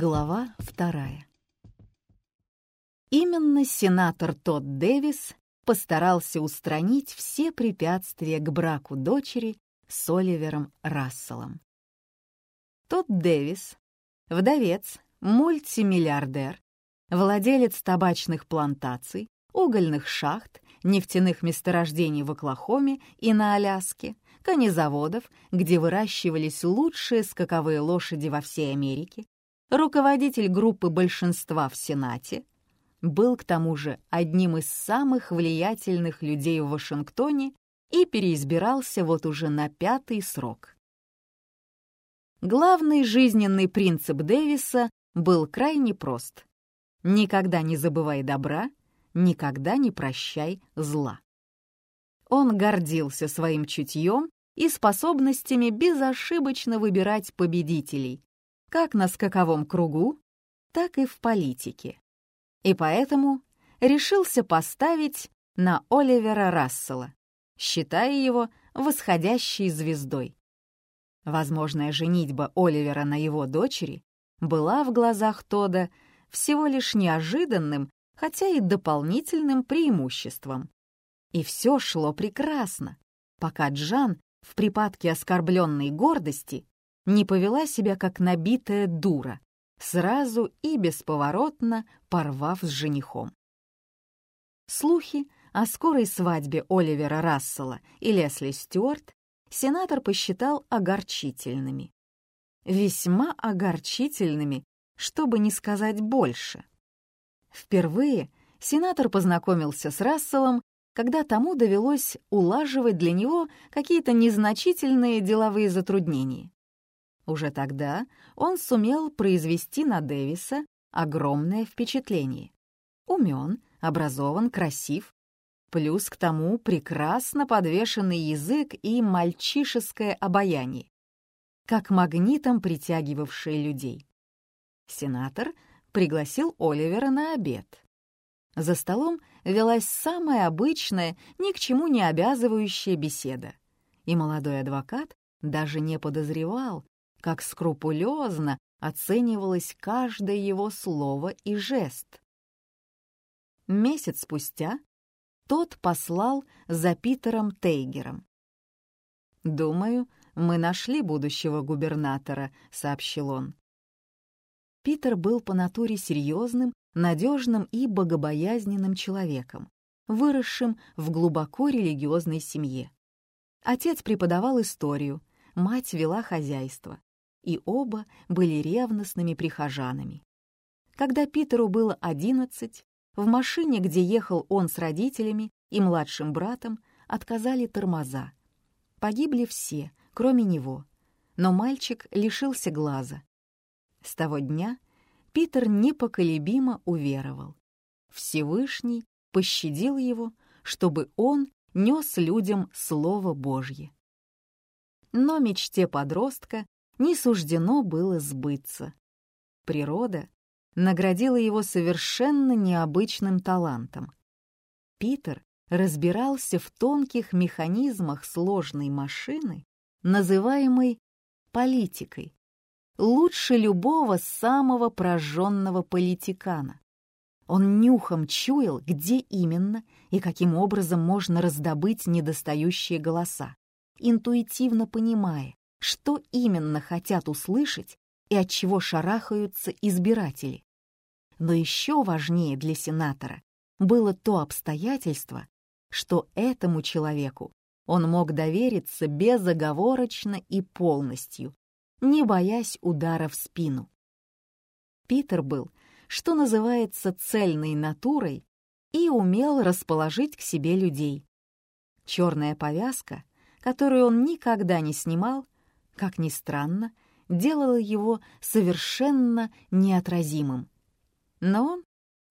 Глава вторая. Именно сенатор Тодд Дэвис постарался устранить все препятствия к браку дочери с Оливером Расселом. Тодд Дэвис, вдовец, мультимиллиардер, владелец табачных плантаций, угольных шахт, нефтяных месторождений в Оклахоме и на Аляске, конезаводов, где выращивались лучшие скаковые лошади во всей Америке, руководитель группы большинства в Сенате, был к тому же одним из самых влиятельных людей в Вашингтоне и переизбирался вот уже на пятый срок. Главный жизненный принцип Дэвиса был крайне прост. Никогда не забывай добра, никогда не прощай зла. Он гордился своим чутьем и способностями безошибочно выбирать победителей, как на скаковом кругу, так и в политике. И поэтому решился поставить на Оливера Рассела, считая его восходящей звездой. Возможная женитьба Оливера на его дочери была в глазах Тода всего лишь неожиданным, хотя и дополнительным преимуществом. И все шло прекрасно, пока Джан в припадке оскорбленной гордости не повела себя как набитая дура, сразу и бесповоротно порвав с женихом. Слухи о скорой свадьбе Оливера Рассела и Лесли Стюарт сенатор посчитал огорчительными. Весьма огорчительными, чтобы не сказать больше. Впервые сенатор познакомился с Расселом, когда тому довелось улаживать для него какие-то незначительные деловые затруднения. Уже тогда он сумел произвести на Дэвиса огромное впечатление. Умен, образован, красив, плюс к тому прекрасно подвешенный язык и мальчишеское обаяние, как магнитом притягивавшие людей. Сенатор пригласил Оливера на обед. За столом велась самая обычная, ни к чему не обязывающая беседа, и молодой адвокат даже не подозревал, как скрупулезно оценивалось каждое его слово и жест. Месяц спустя тот послал за Питером Тейгером. «Думаю, мы нашли будущего губернатора», — сообщил он. Питер был по натуре серьезным, надежным и богобоязненным человеком, выросшим в глубоко религиозной семье. Отец преподавал историю, мать вела хозяйство и оба были ревностными прихожанами. Когда Питеру было одиннадцать, в машине, где ехал он с родителями и младшим братом, отказали тормоза. Погибли все, кроме него, но мальчик лишился глаза. С того дня Питер непоколебимо уверовал. Всевышний пощадил его, чтобы он нес людям Слово Божье. Но мечте подростка не суждено было сбыться. Природа наградила его совершенно необычным талантом. Питер разбирался в тонких механизмах сложной машины, называемой политикой, лучше любого самого прожженного политикана. Он нюхом чуял, где именно и каким образом можно раздобыть недостающие голоса, интуитивно понимая, что именно хотят услышать и от чего шарахаются избиратели. Но еще важнее для сенатора было то обстоятельство, что этому человеку он мог довериться безоговорочно и полностью, не боясь удара в спину. Питер был, что называется, цельной натурой и умел расположить к себе людей. Черная повязка, которую он никогда не снимал, как ни странно, делало его совершенно неотразимым. Но он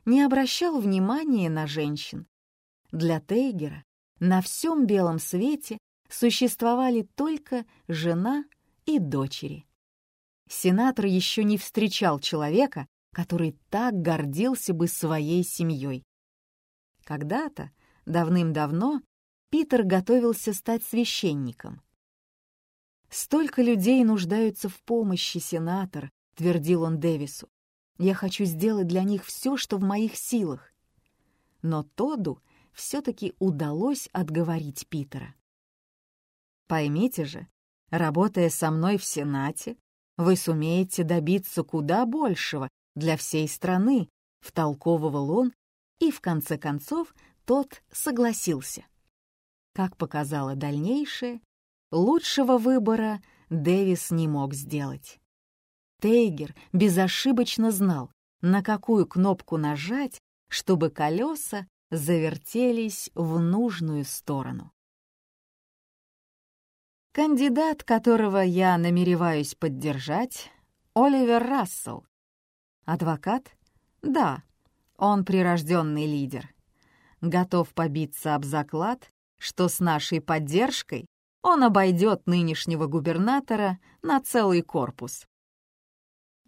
не обращал внимания на женщин. Для Тейгера на всем белом свете существовали только жена и дочери. Сенатор еще не встречал человека, который так гордился бы своей семьей. Когда-то, давным-давно, Питер готовился стать священником. «Столько людей нуждаются в помощи, сенатор», — твердил он Дэвису. Я хочу сделать для них все, что в моих силах. Но Тоду все-таки удалось отговорить Питера. Поймите же, работая со мной в Сенате, вы сумеете добиться куда большего для всей страны, втолковывал он, и в конце концов тот согласился. Как показало дальнейшее, лучшего выбора Дэвис не мог сделать. Тейгер безошибочно знал, на какую кнопку нажать, чтобы колеса завертелись в нужную сторону. Кандидат, которого я намереваюсь поддержать, Оливер Рассел. Адвокат? Да, он прирожденный лидер. Готов побиться об заклад, что с нашей поддержкой он обойдет нынешнего губернатора на целый корпус.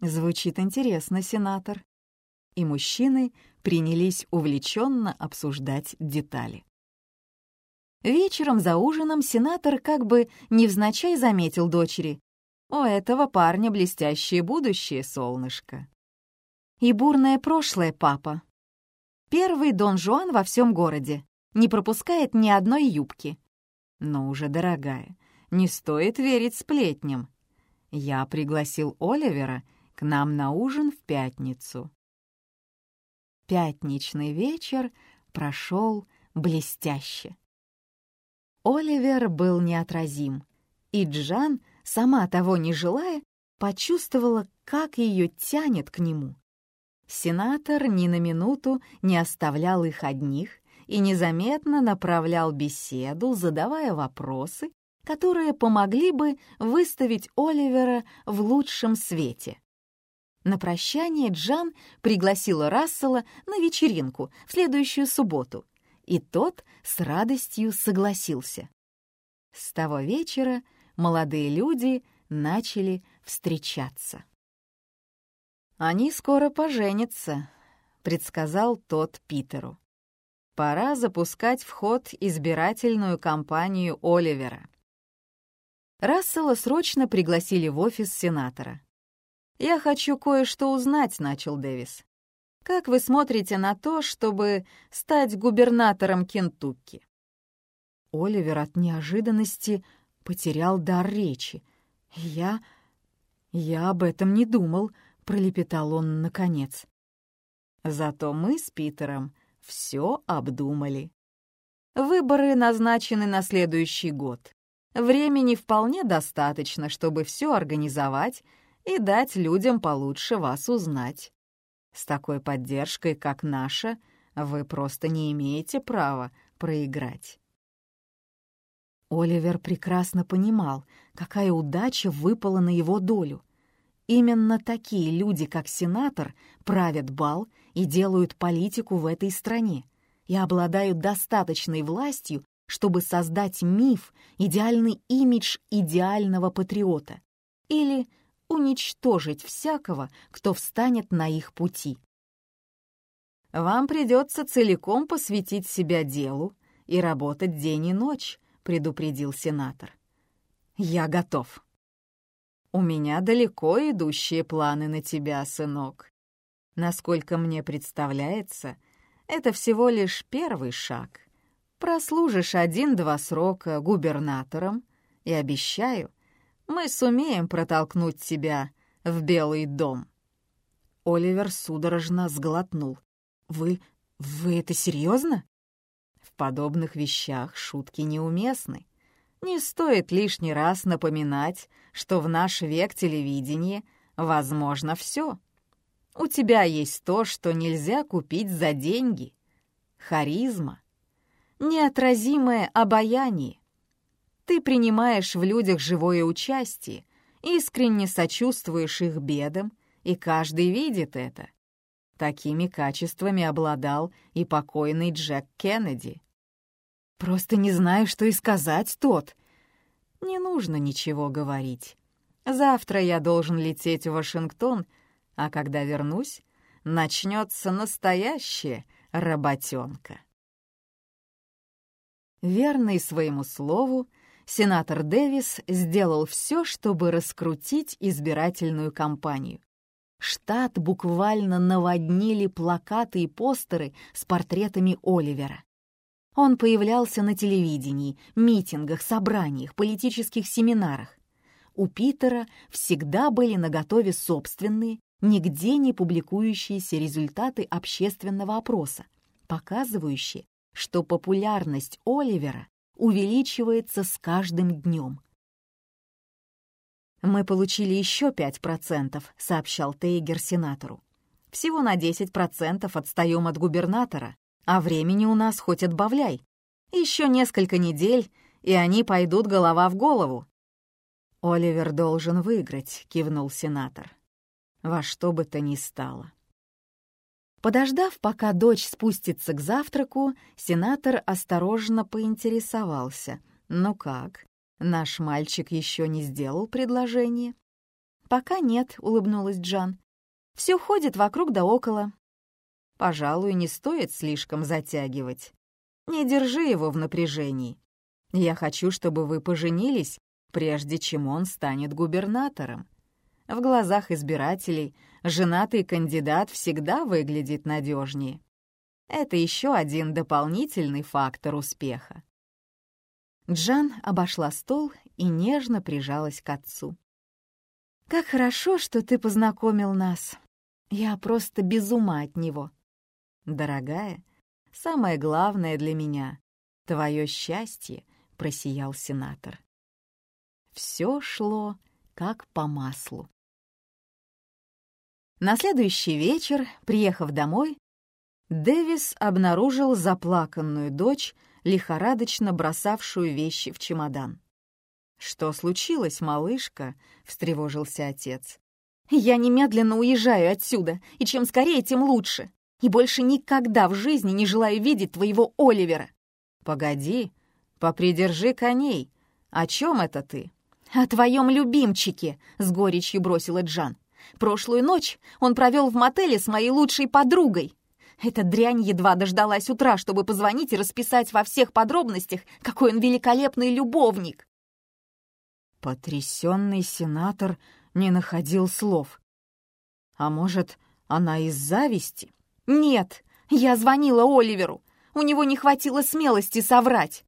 Звучит интересно, сенатор. И мужчины принялись увлеченно обсуждать детали. Вечером за ужином сенатор как бы невзначай заметил дочери. «У этого парня блестящее будущее, солнышко». «И бурное прошлое, папа. Первый Дон Жуан во всем городе. Не пропускает ни одной юбки». «Но уже, дорогая, не стоит верить сплетням. Я пригласил Оливера к нам на ужин в пятницу. Пятничный вечер прошел блестяще. Оливер был неотразим, и Джан, сама того не желая, почувствовала, как ее тянет к нему. Сенатор ни на минуту не оставлял их одних и незаметно направлял беседу, задавая вопросы, которые помогли бы выставить Оливера в лучшем свете. На прощание Джан пригласила Рассела на вечеринку в следующую субботу, и тот с радостью согласился. С того вечера молодые люди начали встречаться. «Они скоро поженятся», — предсказал тот Питеру. «Пора запускать в ход избирательную кампанию Оливера». Рассела срочно пригласили в офис сенатора. «Я хочу кое-что узнать», — начал Дэвис. «Как вы смотрите на то, чтобы стать губернатором Кентукки?» Оливер от неожиданности потерял дар речи. «Я... я об этом не думал», — пролепетал он наконец. «Зато мы с Питером все обдумали. Выборы назначены на следующий год. Времени вполне достаточно, чтобы все организовать и дать людям получше вас узнать. С такой поддержкой, как наша, вы просто не имеете права проиграть. Оливер прекрасно понимал, какая удача выпала на его долю. Именно такие люди, как сенатор, правят бал и делают политику в этой стране и обладают достаточной властью, чтобы создать миф, идеальный имидж идеального патриота или уничтожить всякого, кто встанет на их пути. «Вам придется целиком посвятить себя делу и работать день и ночь», — предупредил сенатор. «Я готов». «У меня далеко идущие планы на тебя, сынок. Насколько мне представляется, это всего лишь первый шаг. Прослужишь один-два срока губернатором, и обещаю, мы сумеем протолкнуть тебя в Белый дом». Оливер судорожно сглотнул. «Вы... вы это серьезно?» В подобных вещах шутки неуместны. Не стоит лишний раз напоминать, что в наш век телевидения возможно все. У тебя есть то, что нельзя купить за деньги. Харизма. Неотразимое обаяние. Ты принимаешь в людях живое участие, искренне сочувствуешь их бедам, и каждый видит это. Такими качествами обладал и покойный Джек Кеннеди. «Просто не знаю, что и сказать, тот». «Не нужно ничего говорить. Завтра я должен лететь в Вашингтон, а когда вернусь, начнется настоящая работенка». Верный своему слову, сенатор Дэвис сделал все, чтобы раскрутить избирательную кампанию. Штат буквально наводнили плакаты и постеры с портретами Оливера. Он появлялся на телевидении, митингах, собраниях, политических семинарах. У Питера всегда были наготове собственные, нигде не публикующиеся результаты общественного опроса, показывающие, что популярность Оливера увеличивается с каждым днем. «Мы получили еще 5%, — сообщал Тейгер сенатору. «Всего на 10% отстаем от губернатора, а времени у нас хоть отбавляй. Еще несколько недель, и они пойдут голова в голову». «Оливер должен выиграть», — кивнул сенатор. «Во что бы то ни стало». Подождав, пока дочь спустится к завтраку, сенатор осторожно поинтересовался. «Ну как, наш мальчик еще не сделал предложение?» «Пока нет», — улыбнулась Джан. «Все ходит вокруг да около». «Пожалуй, не стоит слишком затягивать. Не держи его в напряжении. Я хочу, чтобы вы поженились, прежде чем он станет губернатором. В глазах избирателей женатый кандидат всегда выглядит надежнее. Это еще один дополнительный фактор успеха. Джан обошла стол и нежно прижалась к отцу. «Как хорошо, что ты познакомил нас. Я просто без ума от него. Дорогая, самое главное для меня — твое счастье», — просиял сенатор. Все шло как по маслу. На следующий вечер, приехав домой, Дэвис обнаружил заплаканную дочь, лихорадочно бросавшую вещи в чемодан. «Что случилось, малышка?» — встревожился отец. «Я немедленно уезжаю отсюда, и чем скорее, тем лучше. И больше никогда в жизни не желаю видеть твоего Оливера». «Погоди, попридержи коней. О чем это ты?» «О твоем любимчике», — с горечью бросила Джан. Прошлую ночь он провел в мотеле с моей лучшей подругой. Эта дрянь едва дождалась утра, чтобы позвонить и расписать во всех подробностях, какой он великолепный любовник. Потрясенный сенатор не находил слов. А может, она из зависти? Нет, я звонила Оливеру. У него не хватило смелости соврать.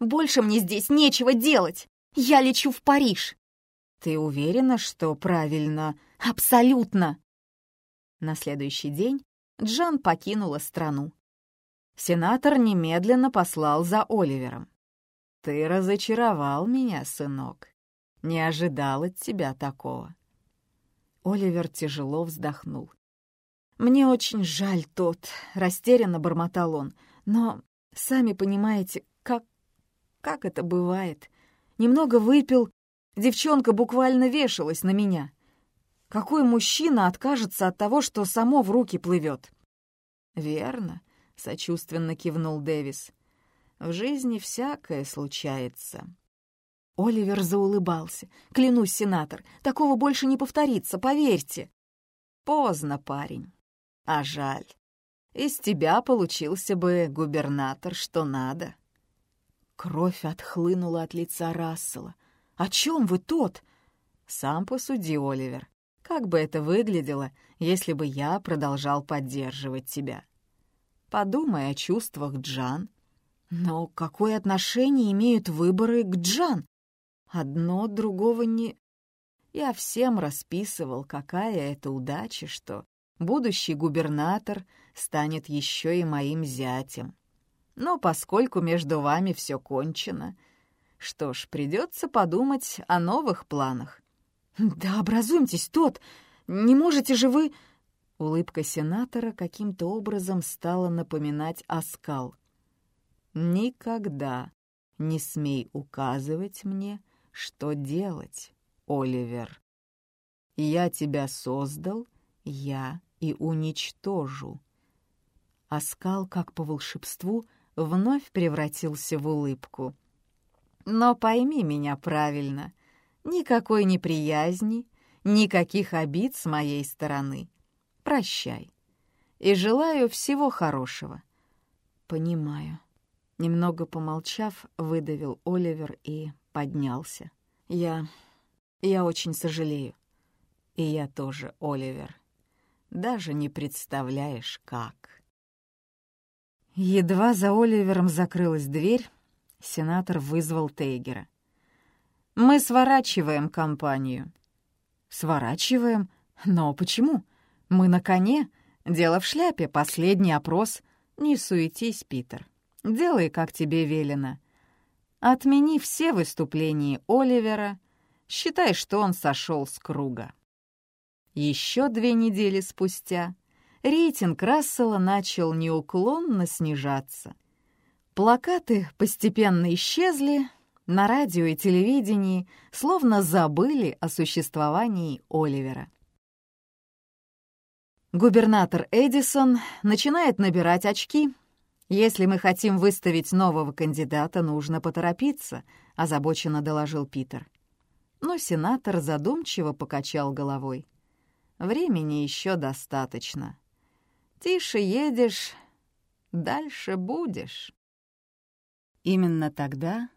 Больше мне здесь нечего делать. Я лечу в Париж. Ты уверена, что правильно Абсолютно!» На следующий день Джан покинула страну. Сенатор немедленно послал за Оливером. «Ты разочаровал меня, сынок. Не ожидал от тебя такого». Оливер тяжело вздохнул. «Мне очень жаль тот», — растерянно бормотал он. «Но, сами понимаете, как... как это бывает. Немного выпил, девчонка буквально вешалась на меня. Какой мужчина откажется от того, что само в руки плывет? «Верно», — сочувственно кивнул Дэвис. «В жизни всякое случается». Оливер заулыбался. «Клянусь, сенатор, такого больше не повторится, поверьте». «Поздно, парень. А жаль. Из тебя получился бы губернатор, что надо». Кровь отхлынула от лица Рассела. «О чем вы тот?» «Сам посуди, Оливер. Как бы это выглядело, если бы я продолжал поддерживать тебя? Подумай о чувствах Джан. Но какое отношение имеют выборы к Джан? Одно другого не... Я всем расписывал, какая это удача, что будущий губернатор станет еще и моим зятем. Но поскольку между вами все кончено, что ж, придется подумать о новых планах. «Да образумьтесь, тот! Не можете же вы...» Улыбка сенатора каким-то образом стала напоминать оскал. «Никогда не смей указывать мне, что делать, Оливер. Я тебя создал, я и уничтожу». Оскал, как по волшебству, вновь превратился в улыбку. «Но пойми меня правильно. Никакой неприязни, никаких обид с моей стороны. Прощай. И желаю всего хорошего. Понимаю. Немного помолчав, выдавил Оливер и поднялся. Я... я очень сожалею. И я тоже, Оливер. Даже не представляешь, как. Едва за Оливером закрылась дверь, сенатор вызвал Тейгера. «Мы сворачиваем компанию». «Сворачиваем? Но почему? Мы на коне. Дело в шляпе, последний опрос. Не суетись, Питер. Делай, как тебе велено. Отмени все выступления Оливера. Считай, что он сошел с круга». Еще две недели спустя рейтинг Рассела начал неуклонно снижаться. Плакаты постепенно исчезли, на радио и телевидении словно забыли о существовании Оливера. Губернатор Эдисон начинает набирать очки. Если мы хотим выставить нового кандидата, нужно поторопиться, озабоченно доложил Питер. Но сенатор задумчиво покачал головой. Времени еще достаточно. Тише едешь, дальше будешь. Именно тогда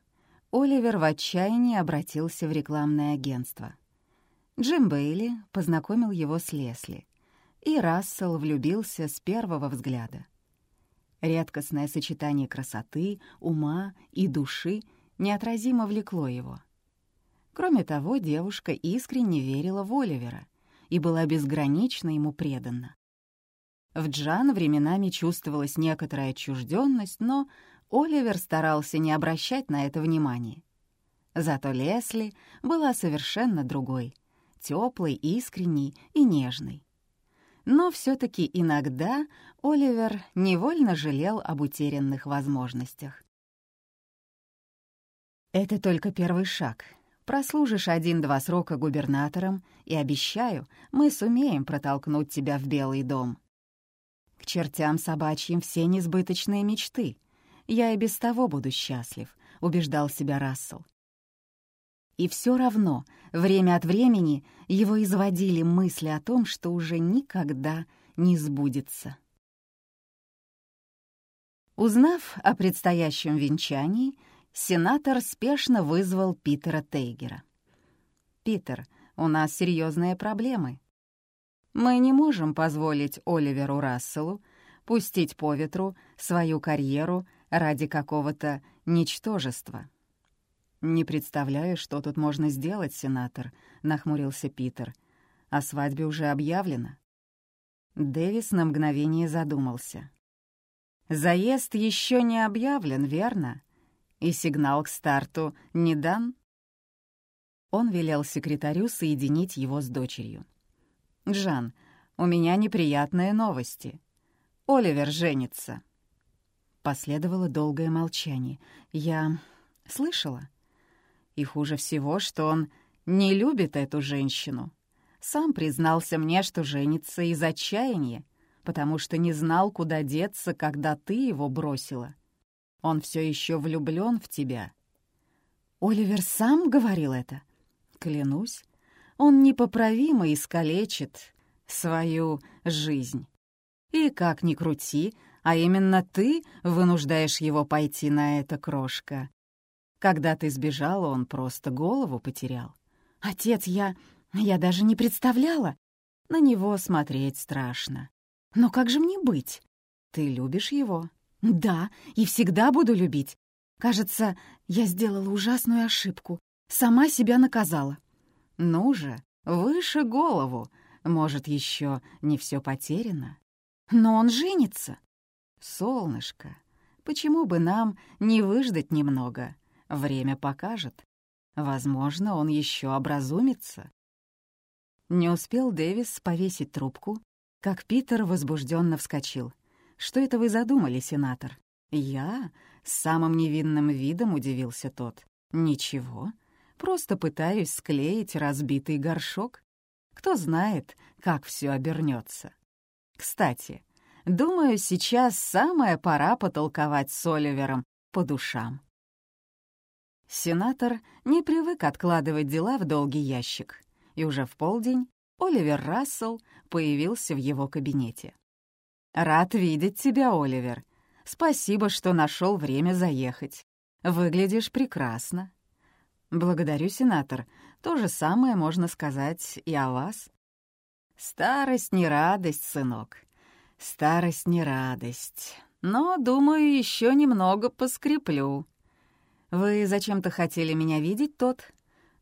Оливер в отчаянии обратился в рекламное агентство. Джим Бейли познакомил его с Лесли, и Рассел влюбился с первого взгляда. Редкостное сочетание красоты, ума и души неотразимо влекло его. Кроме того, девушка искренне верила в Оливера и была безгранично ему предана. В Джан временами чувствовалась некоторая отчужденность, но Оливер старался не обращать на это внимания. Зато Лесли была совершенно другой, теплой, искренней и нежной. Но все таки иногда Оливер невольно жалел об утерянных возможностях. Это только первый шаг, Прослужишь один-два срока губернатором, и, обещаю, мы сумеем протолкнуть тебя в Белый дом. К чертям собачьим все несбыточные мечты. Я и без того буду счастлив, — убеждал себя Рассел. И все равно, время от времени его изводили мысли о том, что уже никогда не сбудется. Узнав о предстоящем венчании, сенатор спешно вызвал Питера Тейгера. «Питер, у нас серьезные проблемы. Мы не можем позволить Оливеру Расселу пустить по ветру свою карьеру ради какого-то ничтожества». «Не представляю, что тут можно сделать, сенатор», — нахмурился Питер. «О свадьбе уже объявлено». Дэвис на мгновение задумался. «Заезд еще не объявлен, верно? И сигнал к старту не дан? Он велел секретарю соединить его с дочерью. «Джан, у меня неприятные новости. Оливер женится». Последовало долгое молчание. Я слышала. И хуже всего, что он не любит эту женщину. Сам признался мне, что женится из отчаяния, потому что не знал, куда деться, когда ты его бросила. Он все еще влюблен в тебя». «Оливер сам говорил это?» «Клянусь, он непоправимо искалечит свою жизнь. И как ни крути, а именно ты вынуждаешь его пойти на это, крошка. Когда ты сбежала, он просто голову потерял. Отец, я... я даже не представляла. На него смотреть страшно. Но как же мне быть? Ты любишь его?» Да, и всегда буду любить. Кажется, я сделала ужасную ошибку. Сама себя наказала. Ну же, выше голову. Может, еще не все потеряно. Но он женится. Солнышко, почему бы нам не выждать немного? Время покажет. Возможно, он еще образумится. Не успел Дэвис повесить трубку, как Питер возбужденно вскочил. «Что это вы задумали, сенатор?» «Я?» — с самым невинным видом удивился тот. «Ничего. Просто пытаюсь склеить разбитый горшок. Кто знает, как все обернется. Кстати, думаю, сейчас самая пора потолковать с Оливером по душам». Сенатор не привык откладывать дела в долгий ящик, и уже в полдень Оливер Рассел появился в его кабинете. «Рад видеть тебя, Оливер. Спасибо, что нашел время заехать. Выглядишь прекрасно». «Благодарю, сенатор. То же самое можно сказать и о вас». Старость не радость, сынок. Старость не радость. Но, думаю, еще немного поскреплю. Вы зачем-то хотели меня видеть, тот?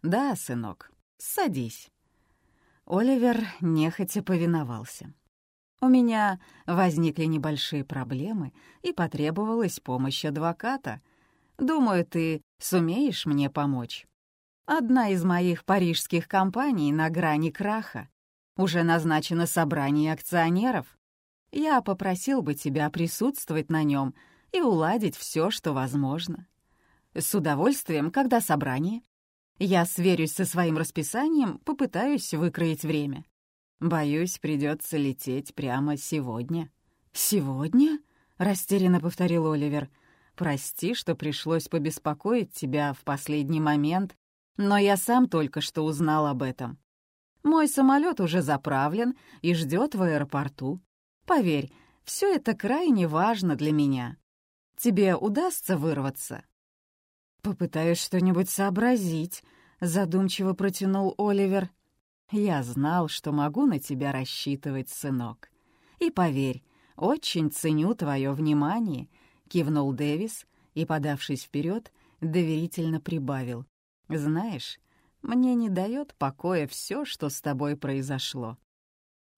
Да, сынок, садись. Оливер нехотя повиновался. У меня возникли небольшие проблемы, и потребовалась помощь адвоката. Думаю, ты сумеешь мне помочь. Одна из моих парижских компаний на грани краха. Уже назначено собрание акционеров. Я попросил бы тебя присутствовать на нем и уладить все, что возможно. С удовольствием, когда собрание. Я сверюсь со своим расписанием, попытаюсь выкроить время. Боюсь, придется лететь прямо сегодня». «Сегодня?» — растерянно повторил Оливер. «Прости, что пришлось побеспокоить тебя в последний момент, но я сам только что узнал об этом. Мой самолет уже заправлен и ждет в аэропорту. Поверь, все это крайне важно для меня. Тебе удастся вырваться?» «Попытаюсь что-нибудь сообразить», — задумчиво протянул Оливер. «Я знал, что могу на тебя рассчитывать, сынок. И поверь, очень ценю твое внимание», — кивнул Дэвис и, подавшись вперед, доверительно прибавил. «Знаешь, мне не дает покоя все, что с тобой произошло.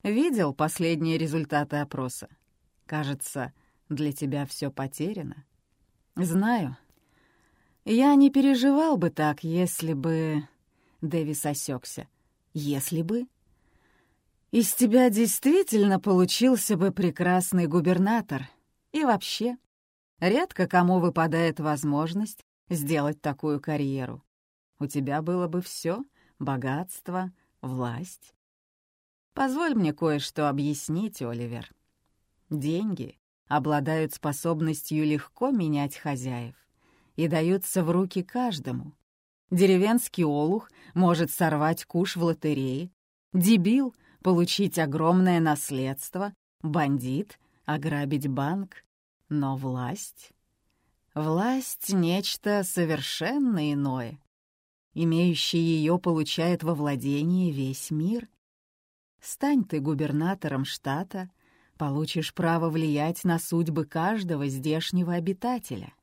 Видел последние результаты опроса? Кажется, для тебя все потеряно. Знаю. Я не переживал бы так, если бы... Дэвис осекся. Если бы... Из тебя действительно получился бы прекрасный губернатор. И вообще, редко кому выпадает возможность сделать такую карьеру. У тебя было бы все — богатство, власть. Позволь мне кое-что объяснить, Оливер. Деньги обладают способностью легко менять хозяев и даются в руки каждому. Деревенский олух может сорвать куш в лотерее, дебил — получить огромное наследство, бандит — ограбить банк. Но власть... Власть — нечто совершенно иное. Имеющий ее получает во владение весь мир. Стань ты губернатором штата, получишь право влиять на судьбы каждого здешнего обитателя.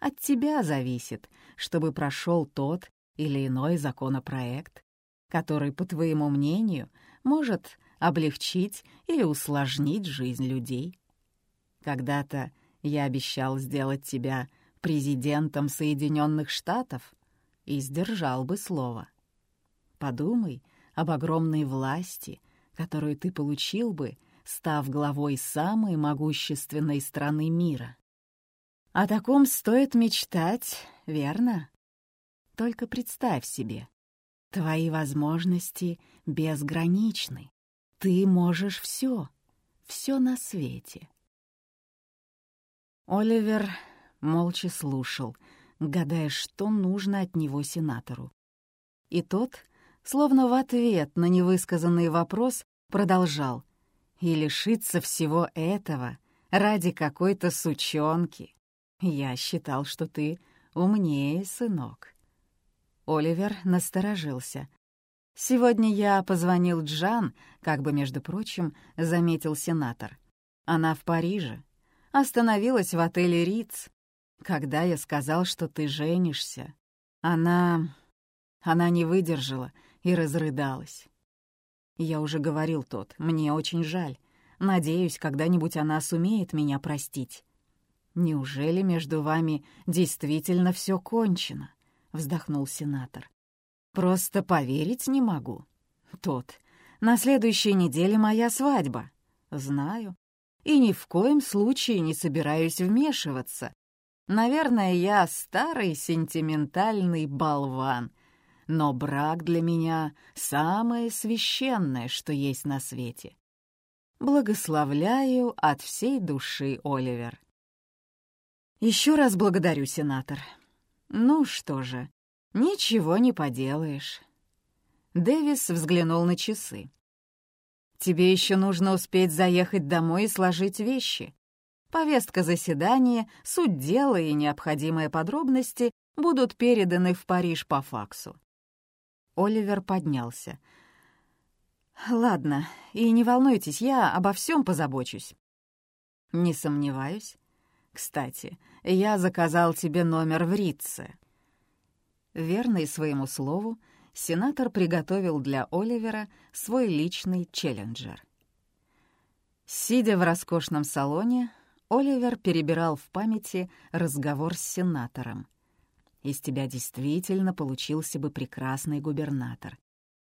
От тебя зависит, чтобы прошел тот или иной законопроект, который, по твоему мнению, может облегчить или усложнить жизнь людей. Когда-то я обещал сделать тебя президентом Соединенных Штатов и сдержал бы слово. Подумай об огромной власти, которую ты получил бы, став главой самой могущественной страны мира. О таком стоит мечтать, верно? Только представь себе, твои возможности безграничны. Ты можешь все, все на свете. Оливер молча слушал, гадая, что нужно от него сенатору. И тот, словно в ответ на невысказанный вопрос, продолжал. «И лишиться всего этого ради какой-то сучонки. Я считал, что ты умнее, сынок». Оливер насторожился. «Сегодня я позвонил Джан, как бы, между прочим, заметил сенатор. Она в Париже. Остановилась в отеле Риц. Когда я сказал, что ты женишься, она... Она не выдержала и разрыдалась. Я уже говорил тот, мне очень жаль. Надеюсь, когда-нибудь она сумеет меня простить. Неужели между вами действительно все кончено? Вздохнул сенатор. Просто поверить не могу. Тот. На следующей неделе моя свадьба. Знаю. И ни в коем случае не собираюсь вмешиваться. Наверное, я старый сентиментальный болван. Но брак для меня — самое священное, что есть на свете. Благословляю от всей души, Оливер. Еще раз благодарю, сенатор. Ну что же, ничего не поделаешь. Дэвис взглянул на часы. Тебе еще нужно успеть заехать домой и сложить вещи. Повестка заседания, суть дела и необходимые подробности будут переданы в Париж по факсу. Оливер поднялся. Ладно, и не волнуйтесь, я обо всем позабочусь. Не сомневаюсь. Кстати, я заказал тебе номер в Ритце. Верный своему слову, сенатор приготовил для Оливера свой личный челленджер. Сидя в роскошном салоне, Оливер перебирал в памяти разговор с сенатором. «Из тебя действительно получился бы прекрасный губернатор.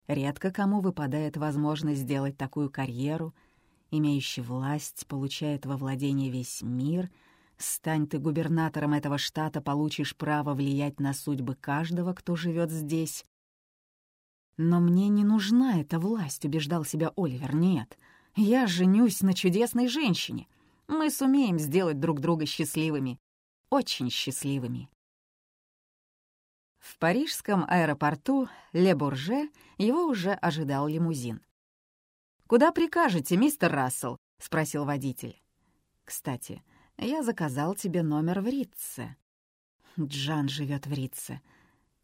Редко кому выпадает возможность сделать такую карьеру, имеющий власть, получает во владение весь мир. Стань ты губернатором этого штата, получишь право влиять на судьбы каждого, кто живет здесь. «Но мне не нужна эта власть», — убеждал себя Оливер. «Нет, я женюсь на чудесной женщине. Мы сумеем сделать друг друга счастливыми. Очень счастливыми». В парижском аэропорту Ле-Бурже его уже ожидал лимузин. «Куда прикажете, мистер Рассел?» — спросил водитель. «Кстати, я заказал тебе номер в Ритце». Джан живет в Ритце.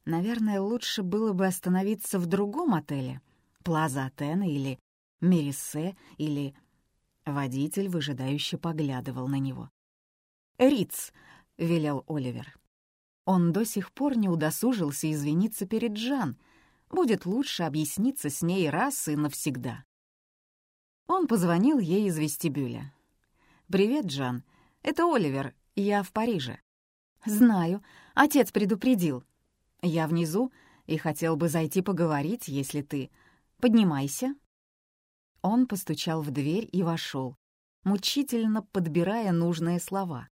Наверное, лучше было бы остановиться в другом отеле. Плаза Атена или Мерисе или... Водитель выжидающе поглядывал на него. «Риц», — велел Оливер. Он до сих пор не удосужился извиниться перед Джан. Будет лучше объясниться с ней раз и навсегда. Он позвонил ей из вестибюля. «Привет, Джан. Это Оливер. Я в Париже». «Знаю. Отец предупредил. Я внизу и хотел бы зайти поговорить, если ты... Поднимайся». Он постучал в дверь и вошел, мучительно подбирая нужные слова.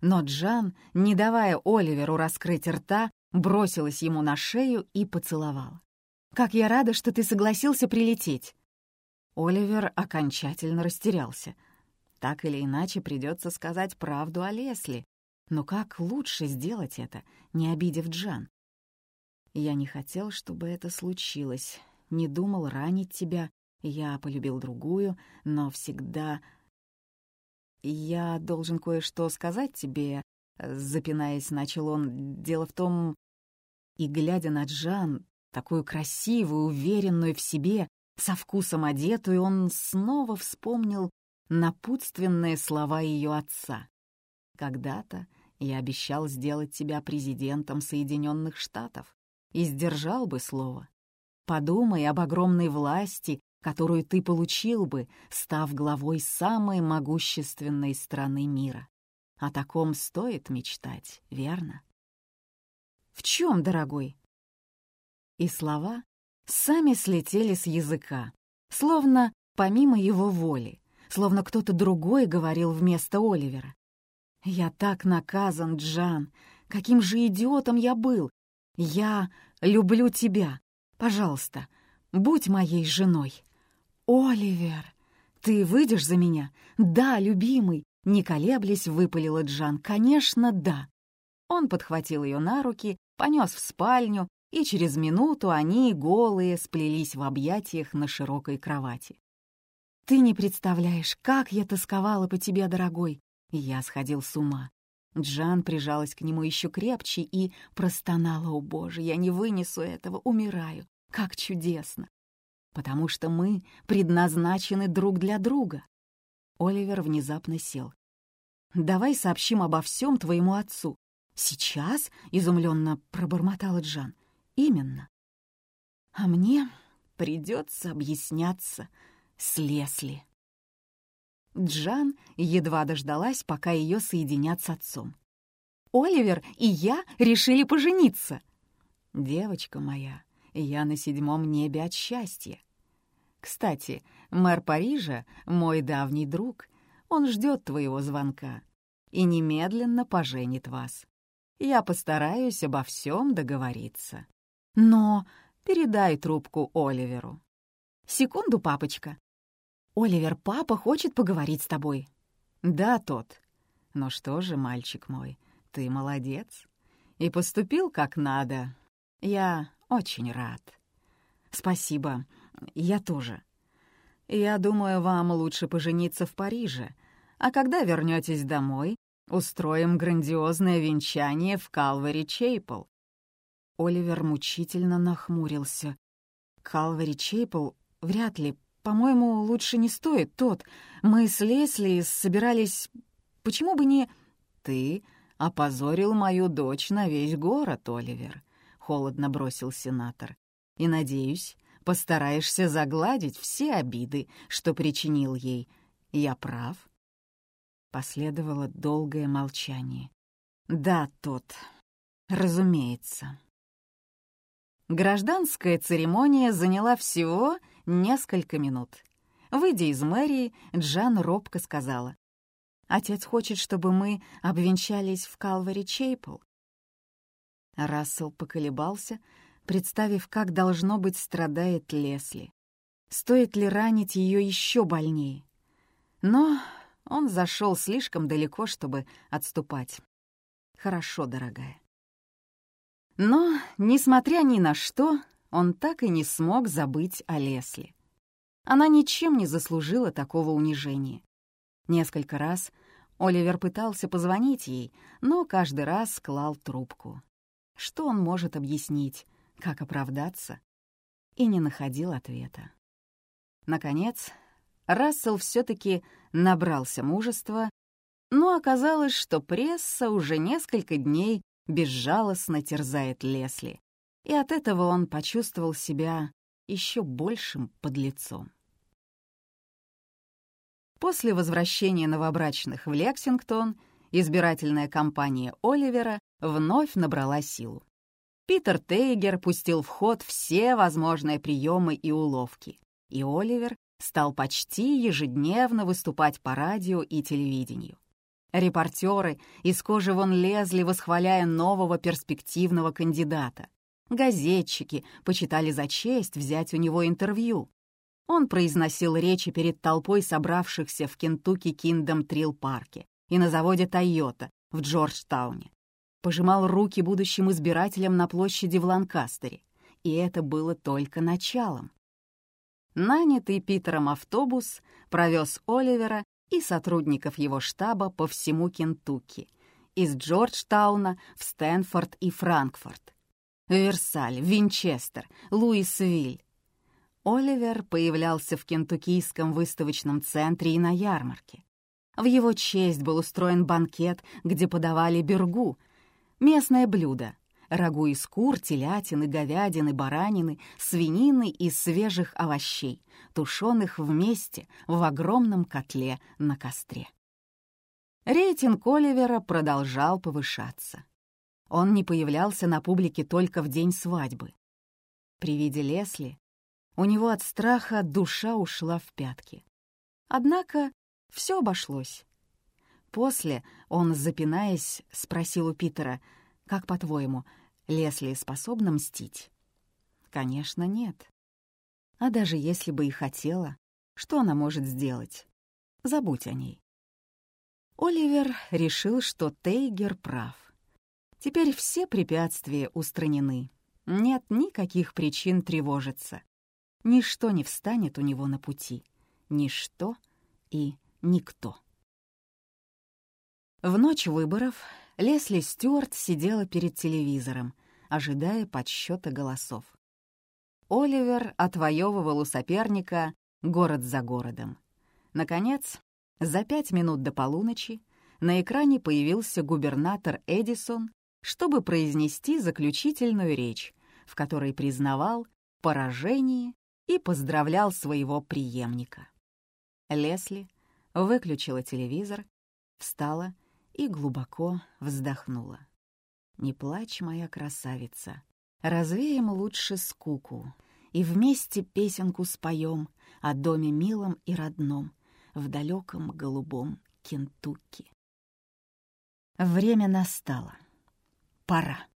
Но Джан, не давая Оливеру раскрыть рта, бросилась ему на шею и поцеловала. «Как я рада, что ты согласился прилететь!» Оливер окончательно растерялся. Так или иначе придется сказать правду о Лесли. Но как лучше сделать это, не обидев Джан? Я не хотел, чтобы это случилось, не думал ранить тебя. Я полюбил другую, но всегда... Я должен кое-что сказать тебе, запинаясь, начал он. Дело в том... И, глядя на Джан, такую красивую, уверенную в себе, со вкусом одетую, он снова вспомнил напутственные слова ее отца. «Когда-то я обещал сделать тебя президентом Соединенных Штатов и сдержал бы слово. Подумай об огромной власти, которую ты получил бы, став главой самой могущественной страны мира. О таком стоит мечтать, верно? В чем, дорогой? И слова сами слетели с языка, словно помимо его воли, словно кто-то другой говорил вместо Оливера. «Я так наказан, Джан! Каким же идиотом я был! Я люблю тебя. Пожалуйста, будь моей женой. Оливер, ты выйдешь за меня? Да, любимый. Не колеблясь, выпалила Джан. Конечно, да. Он подхватил ее на руки, понес в спальню, и через минуту они, голые, сплелись в объятиях на широкой кровати. «Ты не представляешь, как я тосковала по тебе, дорогой!» я сходил с ума. Джан прижалась к нему еще крепче и простонала, «О, Боже, я не вынесу этого, умираю! Как чудесно! Потому что мы предназначены друг для друга!» Оливер внезапно сел. «Давай сообщим обо всем твоему отцу». «Сейчас?» — изумленно пробормотала Джан. «Именно». «А мне придется объясняться с Лесли». Джан едва дождалась, пока ее соединят с отцом. «Оливер и я решили пожениться!» «Девочка моя, я на седьмом небе от счастья. Кстати, мэр Парижа — мой давний друг. Он ждет твоего звонка и немедленно поженит вас. Я постараюсь обо всем договориться. Но передай трубку Оливеру. Секунду, папочка. «Оливер, папа хочет поговорить с тобой». «Да, тот. Ну что же, мальчик мой, ты молодец. И поступил как надо. Я очень рад». «Спасибо. Я тоже. Я думаю, вам лучше пожениться в Париже, а когда вернетесь домой, устроим грандиозное венчание в Калвари Чейпл». Оливер мучительно нахмурился. «Калвари Чейпл вряд ли по-моему, лучше не стоит, тот. Мы с Лесли собирались... Почему бы не...» «Ты опозорил мою дочь на весь город, Оливер», — холодно бросил сенатор. «И, надеюсь, постараешься загладить все обиды, что причинил ей. Я прав?» Последовало долгое молчание. «Да, тот. Разумеется». Гражданская церемония заняла всего несколько минут. Выйдя из мэрии, Джан робко сказала. «Отец хочет, чтобы мы обвенчались в Калвари Чейпл». Рассел поколебался, представив, как должно быть страдает Лесли. Стоит ли ранить ее еще больнее? Но он зашел слишком далеко, чтобы отступать. «Хорошо, дорогая». Но, несмотря ни на что, он так и не смог забыть о Лесли. Она ничем не заслужила такого унижения. Несколько раз Оливер пытался позвонить ей, но каждый раз клал трубку. Что он может объяснить, как оправдаться? И не находил ответа. Наконец, Рассел все таки набрался мужества, но оказалось, что пресса уже несколько дней безжалостно терзает Лесли, и от этого он почувствовал себя еще большим подлецом. После возвращения новобрачных в Лексингтон избирательная кампания Оливера вновь набрала силу. Питер Тейгер пустил в ход все возможные приемы и уловки, и Оливер стал почти ежедневно выступать по радио и телевидению. Репортеры из кожи вон лезли, восхваляя нового перспективного кандидата. Газетчики почитали за честь взять у него интервью. Он произносил речи перед толпой собравшихся в Кентукки Киндом Трилл Парке и на заводе «Тойота» в Джорджтауне. Пожимал руки будущим избирателям на площади в Ланкастере. И это было только началом. Нанятый Питером автобус провез Оливера и сотрудников его штаба по всему Кентукки, из Джорджтауна в Стэнфорд и Франкфурт. Версаль, Винчестер, Луисвиль. Оливер появлялся в кентуккийском выставочном центре и на ярмарке. В его честь был устроен банкет, где подавали бергу, местное блюдо, рагу из кур, телятины, говядины, баранины, свинины и свежих овощей, тушеных вместе в огромном котле на костре. Рейтинг Оливера продолжал повышаться. Он не появлялся на публике только в день свадьбы. При виде Лесли у него от страха душа ушла в пятки. Однако все обошлось. После он, запинаясь, спросил у Питера, «Как, по-твоему, Лесли способна мстить?» «Конечно, нет. А даже если бы и хотела, что она может сделать? Забудь о ней». Оливер решил, что Тейгер прав. Теперь все препятствия устранены. Нет никаких причин тревожиться. Ничто не встанет у него на пути. Ничто и никто. В ночь выборов Лесли Стюарт сидела перед телевизором, ожидая подсчета голосов. Оливер отвоевывал у соперника город за городом. Наконец, за пять минут до полуночи на экране появился губернатор Эдисон чтобы произнести заключительную речь, в которой признавал поражение и поздравлял своего преемника. Лесли выключила телевизор, встала и глубоко вздохнула. «Не плачь, моя красавица, развеем лучше скуку и вместе песенку споем о доме милом и родном в далеком голубом Кентукки». Время настало пора.